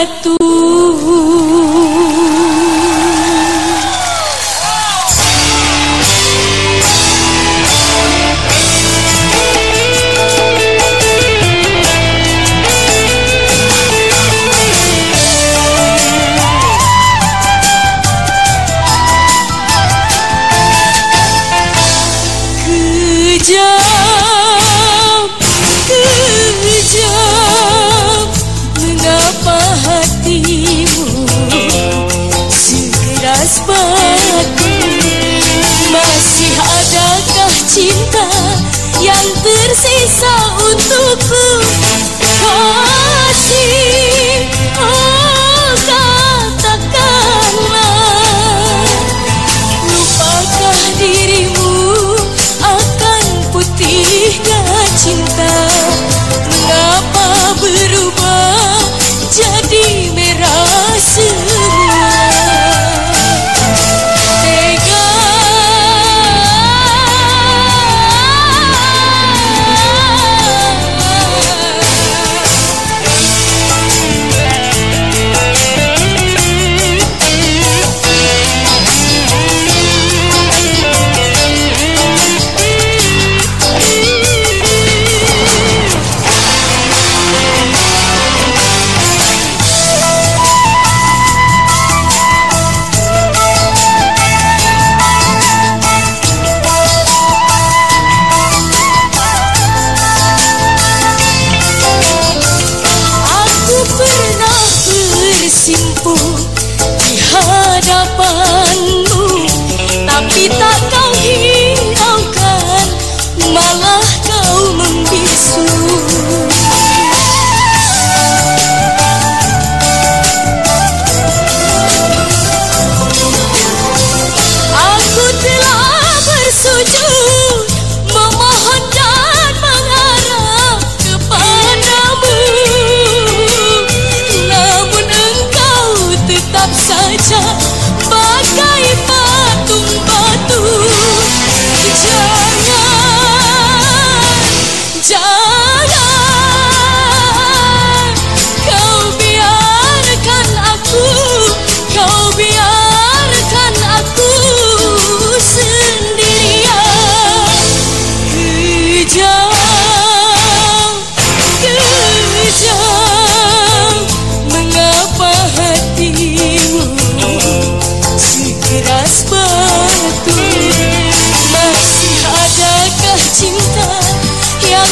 satu Masih adakah cinta yang tersisa untukku?